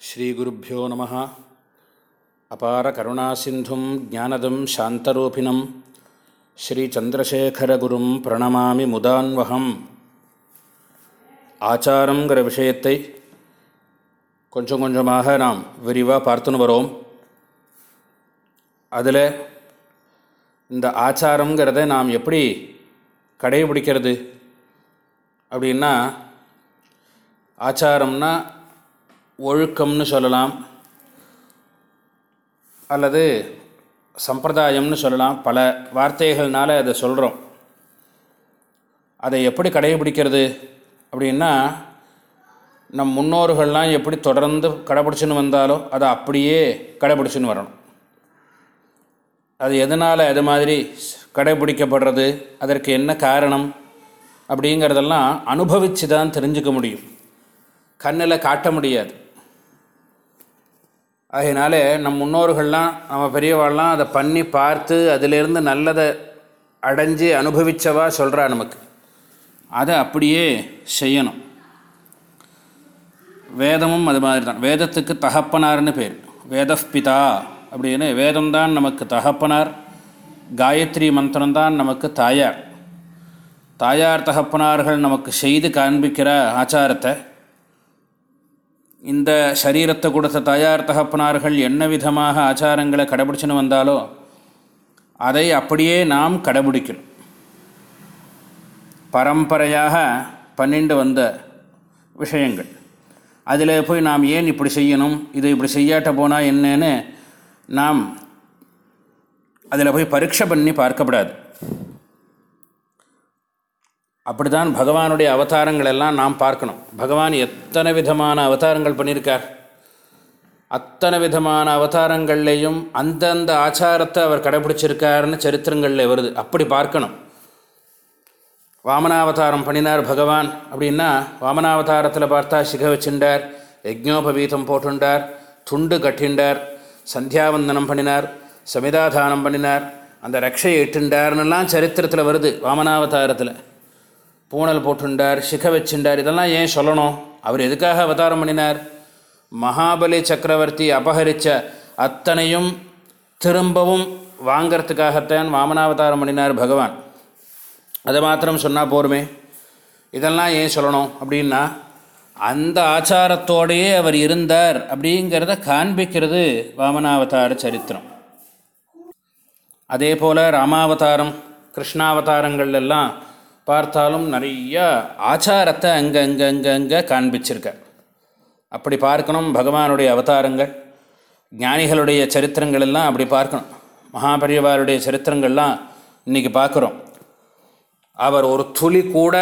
ஸ்ரீகுருப்போ நம. அபார கருணாசிந்தும் ஜானதம் சாந்தரூபிணம். ஸ்ரீச்சந்திரசேகரகுரும் பிரணமாமி முதான்வகம். ஆச்சாரங்கிற விஷயத்தை கொஞ்சம் கொஞ்சமாக நாம் விரிவாக பார்த்துன்னு வரோம். அதில் இந்த ஆச்சாரங்கிறத நாம் எப்படி கடைபிடிக்கிறது? அப்படின்னா ஆச்சாரம்னா ஒழுக்கம்னு சொல்லலாம் அல்லது சம்பிரதாயம்னு சொல்லலாம். பல வார்த்தைகள்னால அதை சொல்கிறோம் அதை எப்படி கடைபிடிக்கிறது அப்படின்னா நம் முன்னோர்கள்லாம் எப்படி தொடர்ந்து கடைபிடிச்சின்னு வந்தாலோ அதை அப்படியே கடைபிடிச்சின்னு வரணும். அது எதனால் அது மாதிரி கடைபிடிக்கப்படுறது அதற்கு என்ன காரணம் அப்படிங்கிறதெல்லாம் அனுபவித்து தான் தெரிஞ்சுக்க முடியும். கண்ணில் காட்ட முடியாது. அதனால் நம் முன்னோர்கள்லாம் நம்ம பெரியவாள்லாம் அதை பண்ணி பார்த்து அதிலேருந்து நல்லதை அடைஞ்சு அனுபவித்தவா சொல்கிறா நமக்கு. அதை அப்படியே செய்யணும். வேதமும் அது மாதிரி தான். வேதத்துக்கு தகப்பனார்னு பேர். வேதப்பிதா அப்படின்னு வேதம்தான் நமக்கு தகப்பனார். காயத்ரி மந்திரம்தான் நமக்கு தாயார். தாயார் தகப்பனார்கள் நமக்கு செய்து காண்பிக்கிற ஆச்சாரத்தை இந்த சரீரத்தை கொடுத்த தாயார் தகப்பனார்கள் என்ன விதமாக ஆச்சாரங்களை கடைபிடிச்சுன்னு வந்தாலோ அதை அப்படியே நாம் கடைபிடிக்கணும். பரம்பரையாக பன்னெண்டு வந்த விஷயங்கள். அதில் போய் நாம் ஏன் இப்படி செய்யணும் இதை இப்படி செய்யாட்ட போனால் என்னன்னு நாம் அதில் போய் பரீட்சை பண்ணி பார்க்கப்படாது அப்படி தான் பகவானுடைய அவதாரங்கள் எல்லாம் நாம் பார்க்கணும். பகவான் எத்தனை விதமான அவதாரங்கள் பண்ணியிருக்கார்? அத்தனை விதமான அவதாரங்கள்லேயும் அந்தந்த ஆச்சாரத்தை அவர் கடைபிடிச்சிருக்காருன்னு சரித்திரங்களில் வருது. அப்படி பார்க்கணும். வாமனாவதாரம் பண்ணினார் பகவான். அப்படின்னா வாமனாவதாரத்தில் பார்த்தா சிக வச்சுண்டார் யஜ்னோபவீதம் போட்டுண்டார் துண்டு கட்டிண்டார் சந்தியாவந்தனம் பண்ணினார் சமிதாதானம் பண்ணினார் அந்த ரக்ஷையை இட்டுண்டார்னுலாம் சரித்திரத்தில் வருது வாமனாவதாரத்தில். பூனல் போட்டுண்டார் சிக வச்சுண்டார் இதெல்லாம் ஏன் சொல்லணும்? அவர் எதுக்காக அவதாரம் பண்ணினார்? மகாபலி சக்கரவர்த்தி அபகரித்த அத்தனையும் திரும்பவும் வாங்கிறதுக்காகத்தான் வாமனாவதாரம் பண்ணினார் பகவான். அதை மாத்திரம் சொன்னால் போருமே. இதெல்லாம் ஏன் சொல்லணும் அப்படின்னா அந்த ஆச்சாரத்தோடையே அவர் இருந்தார் அப்படிங்கிறத காண்பிக்கிறது வாமனாவதார சரித்திரம். அதே போல் ராமாவதாரம் கிருஷ்ணாவதாரங்கள் எல்லாம் பார்த்தாலும் நிறையா ஆச்சாரத்தை அங்கே அங்கே அங்கே அங்கே காண்பிச்சிருக்கார் அப்படி பார்க்கணும் பகவானுடைய அவதாரங்கள் ஞானிகளுடைய சரித்திரங்கள் எல்லாம் அப்படி பார்க்கணும். மகாபரிவாருடைய சரித்திரங்கள்லாம் இன்றைக்கி பார்க்குறோம். அவர் ஒரு துளி கூட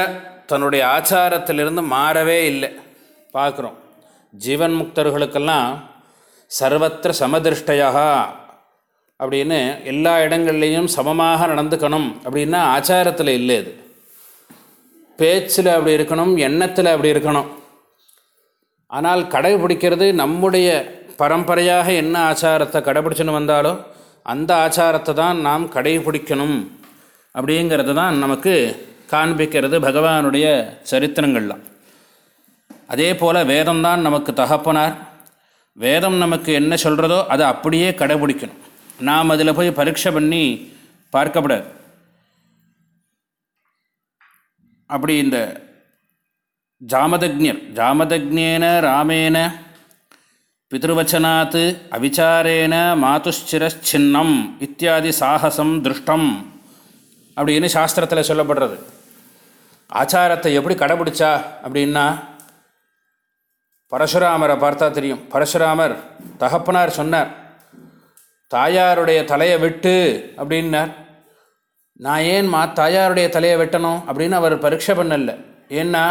தன்னுடைய ஆச்சாரத்திலிருந்து மாறவே இல்லை. பார்க்குறோம். ஜீவன் முக்தர்களுக்கெல்லாம் சர்வத்திர சமதிருஷ்டையாக அப்படின்னு எல்லா இடங்கள்லேயும் சமமாக நடந்துக்கணும் அப்படின்னா ஆச்சாரத்தில் இல்லை இது பேச்சில் அப்படி இருக்கணும் எண்ணத்தில் அப்படி இருக்கணும். ஆனால் கடைபிடிக்கிறது நம்முடைய பரம்பரையாக என்ன ஆச்சாரத்தை கடைபிடிச்சுன்னு வந்தாலோ அந்த ஆச்சாரத்தை தான் நாம் கடைபிடிக்கணும் அப்படிங்கிறது தான் நமக்கு காண்பிக்கிறது பகவானுடைய சரித்திரங்கள்லாம். அதே போல் வேதம்தான் நமக்கு தகப்பனார். வேதம் நமக்கு என்ன சொல்கிறதோ அதை அப்படியே கடைபிடிக்கணும். நாம் அதில் போய் பரீட்சை பண்ணி பார்க்கப்படாது. அப்படி இந்த ஜாமதக்ஞர் ஜாமதக்ஞேன ராமேன பிதிருவச்சனாத் அவிச்சாரேன மாதுச்சிரச்சின்னம் இத்தியாதி சாகசம் திருஷ்டம் அப்படின்னு சாஸ்திரத்தில் சொல்லப்படுறது. ஆச்சாரத்தை எப்படி கடைபிடிச்சா அப்படின்னா பரசுராமரை பார்த்தா தெரியும். பரசுராமர் தகப்பனார் சொன்னார் தாயாருடைய தலையை விட்டு அப்படின்னார். நான் ஏன் மா தாயாருடைய தலையை வெட்டணும் அப்படின்னு அவர் பரீட்சை பண்ணல. ஏன்னா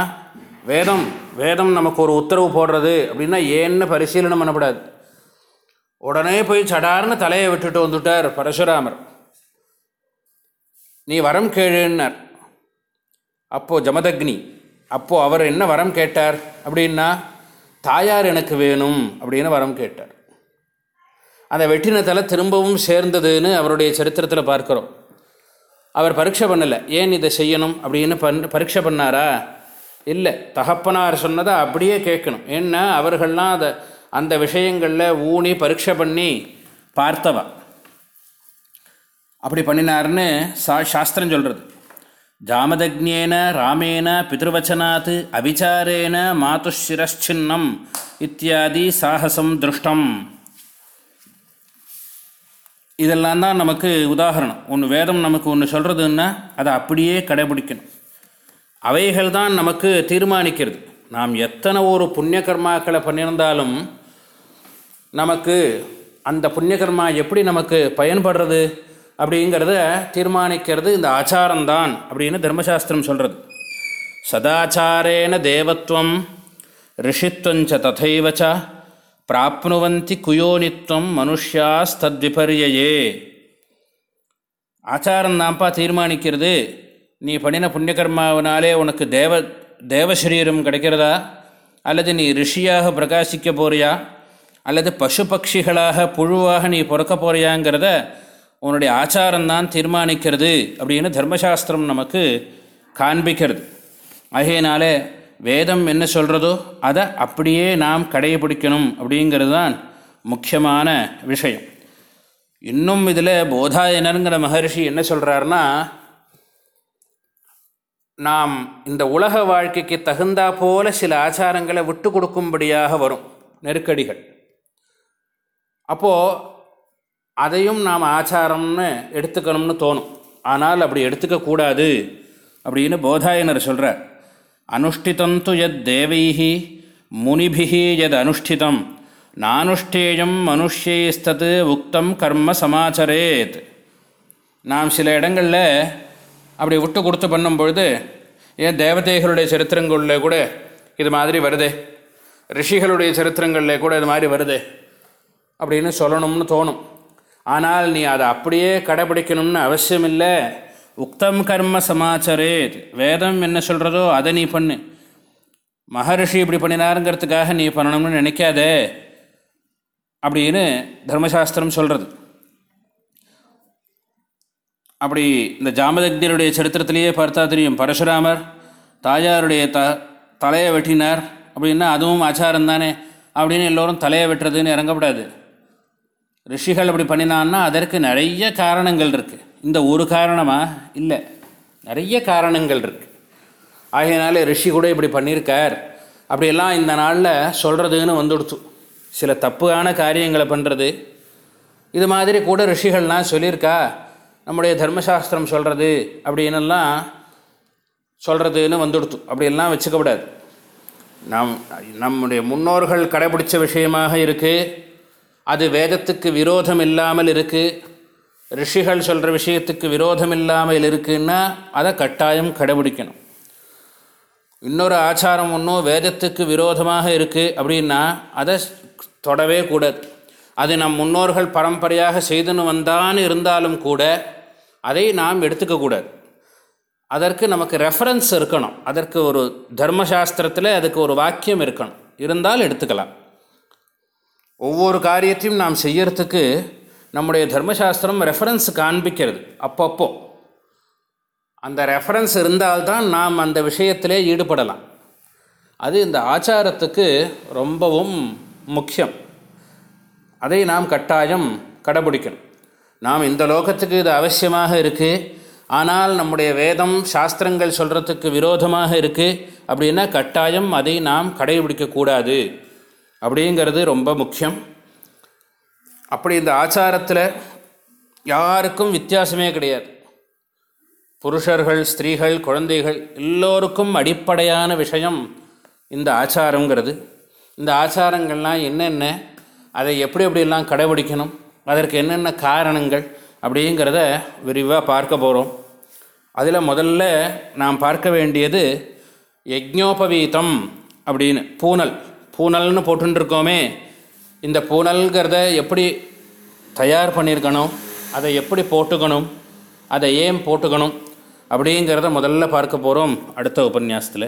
வேதம் வேதம் நமக்கு ஒரு உத்தரவு போடுறது அப்படின்னா ஏன்னு பரிசீலனை பண்ணப்படாது உடனே போய் சடார்னு தலையை விட்டுட்டு வந்துட்டார் பரசுராமர். நீ வரம் கேளுன்னார். அப்போது ஜமதக்னி அப்போது அவர் என்ன வரம் கேட்டார் அப்படின்னா தாயார் எனக்கு வேணும் அப்படின்னு வரம் கேட்டார். அந்த வெட்டின தலை திரும்பவும் சேர்ந்ததுன்னு அவருடைய சரித்திரத்தில் பார்க்குறோம். அவர் பரீட்சை பண்ணலை. ஏன் இதை செய்யணும் அப்படின்னு பண் பரீட்சை பண்ணாரா? இல்லை. தகப்பனார் சொன்னதை அப்படியே கேட்கணும். ஏன்னா அவர்கள்லாம் அதை அந்த விஷயங்களில் ஊனி பரீட்சை பண்ணி பார்த்தவா. அப்படி பண்ணினார்னு சா சாஸ்திரம் சொல்கிறது ஜாமதக்னேன ராமேன பிதிருவச்சனாத் அபிச்சாரேன மாதுஷிரச்சின்னம் இத்தியாதி சாகசம் திருஷ்டம். இதெல்லாம் தான் நமக்கு உதாகரணம் ஒன்று வேதம் நமக்கு ஒன்று சொல்கிறதுன்னா அதை அப்படியே கடைபிடிக்கணும். அவைகள் தான் நமக்கு தீர்மானிக்கிறது. நாம் எத்தனை ஒரு புண்ணிய கர்மாக்களை பண்ணியிருந்தாலும் நமக்கு அந்த புண்ணியகர்மா எப்படி நமக்கு பயன்படுறது அப்படிங்கிறத தீர்மானிக்கிறது இந்த ஆச்சாரம்தான் அப்படின்னு தர்மசாஸ்திரம் சொல்கிறது சதாச்சாரேன தேவத்வம் ரிஷித்வஞ்ச ததைவச்ச பிராப்னுவந்தி குயோனித்வம் மனுஷியாஸ்தத்விபர்யே ஆச்சாரம்தான்ப்பா தீர்மானிக்கிறது நீ பண்ணின புண்ணியகர்மாவினாலே உனக்கு தேவ தேவசரீரம் கிடைக்கிறதா? அல்லது நீ ரிஷியாக பிரகாசிக்க போறியா? அல்லது பசு பட்சிகளாக புழுவாக நீ பிறக்க போறியாங்கிறத உன்னுடைய ஆச்சாரம்தான் தீர்மானிக்கிறது அப்படின்னு தர்மசாஸ்திரம் நமக்கு காண்பிக்கிறது. ஆகையினாலே வேதம் என்ன சொல்கிறதோ அதை அப்படியே நாம் கடைபிடிக்கணும் அப்படிங்கிறது தான் முக்கியமான விஷயம். இன்னும் இதில் போதாயனருங்கிற மகர்ஷி என்ன சொல்கிறாருன்னா நாம் இந்த உலக வாழ்க்கைக்கு தகுந்தா போல சில ஆச்சாரங்களை விட்டு கொடுக்கும்படியாக வரும் நெருக்கடிகள். அப்போது அதையும் நாம் ஆச்சாரம்னு எடுத்துக்கணும்னு தோணும். ஆனால் அப்படி எடுத்துக்கக்கூடாது அப்படின்னு போதாயனர் சொல்கிறார் அனுஷ்டிதந்து எத் தேவை முனிபிஹி எத் அனுஷ்டிதம் நானுஷ்டேயம் மனுஷ்யைஸ்தது உக்தம் கர்ம சமாச்சரேத் நாம் சில இடங்களில் அப்படி விட்டு கொடுத்து பண்ணும் பொழுது ஏன் தேவதைகளுடைய சரித்திரங்களில் கூட இது மாதிரி வருதே. ரிஷிகளுடைய சரித்திரங்களில் கூட இது மாதிரி வருதே. அப்படின்னு சொல்லணும்னு தோணும். ஆனால் நீ அதை அப்படியே கடைபிடிக்கணும்னு அவசியம் இல்லை உக்தம் கர்ம சமாச்சரேத். வேதம் என்ன சொல்கிறதோ அதை நீ பண்ணு. மகரிஷி இப்படி பண்ணினாருங்கிறதுக்காக நீ பண்ணணும்னு நினைக்காதே. அப்படின்னு தர்மசாஸ்திரம் சொல்கிறது அப்படி இந்த ஜாமதக்னியருடைய சரித்திரத்திலேயே பார்த்தா தெரியும். பரசுராமர் தாயாருடைய த தலையை வெட்டினார். அப்படின்னா அதுவும் ஆச்சாரம் தானே அப்படின்னு எல்லோரும் தலையை வெட்டுறதுன்னு இறங்கப்படாது ரிஷிகள் அப்படி பண்ணினான்னா அதற்கு நிறைய காரணங்கள் இருக்குது இந்த ஒரு காரணமாக இல்லை. நிறைய காரணங்கள் இருக்குது ஆகையினால ரிஷி கூட இப்படி பண்ணியிருக்கார். அப்படியெல்லாம் இந்த நாளில் சொல்கிறதுன்னு வந்துடுச்சு. சில தப்புக்கான காரியங்களை பண்ணுறது இது மாதிரி கூட ரிஷிகள்லாம் சொல்லியிருக்கா. நம்முடைய தர்மசாஸ்திரம் சொல்கிறது அப்படின்னுலாம் சொல்கிறதுன்னு வந்துடுத்து அப்படியெல்லாம் வச்சுக்கப்படாது நம் நம்முடைய முன்னோர்கள் கடைபிடிச்ச விஷயமாக இருக்குது அது வேதத்துக்கு விரோதம் இல்லாமல் இருக்குது ரிஷிகள் சொல்கிற விஷயத்துக்கு விரோதம் இல்லாமல் இருக்குன்னா அதை கட்டாயம் கடைபிடிக்கணும். இன்னொரு ஆச்சாரம் ஒன்றும் வேதத்துக்கு விரோதமாக இருக்குது அப்படின்னா அதை தொடவே கூடாது. அது நம் முன்னோர்கள் பரம்பரையாக செய்துன்னு வந்தான்னு இருந்தாலும் கூட அதை நாம் எடுத்துக்கக்கூடாது அதற்கு நமக்கு ரெஃபரன்ஸ் இருக்கணும். அதற்கு ஒரு தர்மசாஸ்திரத்தில் அதுக்கு ஒரு வாக்கியம் இருக்கணும். இருந்தால் எடுத்துக்கலாம். ஒவ்வொரு காரியத்தையும் நாம் செய்யறதுக்கு நம்முடைய தர்மசாஸ்திரம் ரெஃபரன்ஸ் காண்பிக்கிறது. அப்பப்போ. அந்த ரெஃபரன்ஸ் இருந்தால்தான் நாம் அந்த விஷயத்திலே ஈடுபடலாம். அது இந்த ஆச்சாரத்துக்கு ரொம்பவும் முக்கியம். அதை நாம் கட்டாயம் கடைபிடிக்கணும். நாம் இந்த லோகத்துக்கு இது அவசியமாக இருக்குது ஆனால் நம்முடைய வேதம் சாஸ்திரங்கள் சொல்கிறதுக்கு விரோதமாக இருக்குது அப்படின்னா கட்டாயம் அதை நாம் கடைபிடிக்கக்கூடாது. அப்படிங்கிறது ரொம்ப முக்கியம். அப்படி இந்த ஆச்சாரத்தில் யாருக்கும் வித்தியாசமே கிடையாது. புருஷர்கள் ஸ்திரீகள் குழந்தைகள் எல்லோருக்கும் அடிப்படையான விஷயம் இந்த ஆச்சாரங்கிறது இந்த ஆச்சாரங்கள்லாம் என்னென்ன அதை எப்படி எப்படிலாம் கடைபிடிக்கணும் அதற்கு என்னென்ன காரணங்கள் அப்படிங்கிறத விரிவாக பார்க்க போகிறோம் அதில் முதல்ல நாம் பார்க்க வேண்டியது யஜ்ஞோபவீதம் அப்படின்னு பூனல். பூனல்னு போட்டுருக்கோமே இந்த பூனல்கிறத எப்படி தயார் பண்ணியிருக்கணும்? அதை எப்படி போட்டுக்கணும்? அதை ஏன் போட்டுக்கணும்? அப்படிங்கிறத முதல்ல பார்க்க போகிறோம் அடுத்த உபன்யாசத்தில்.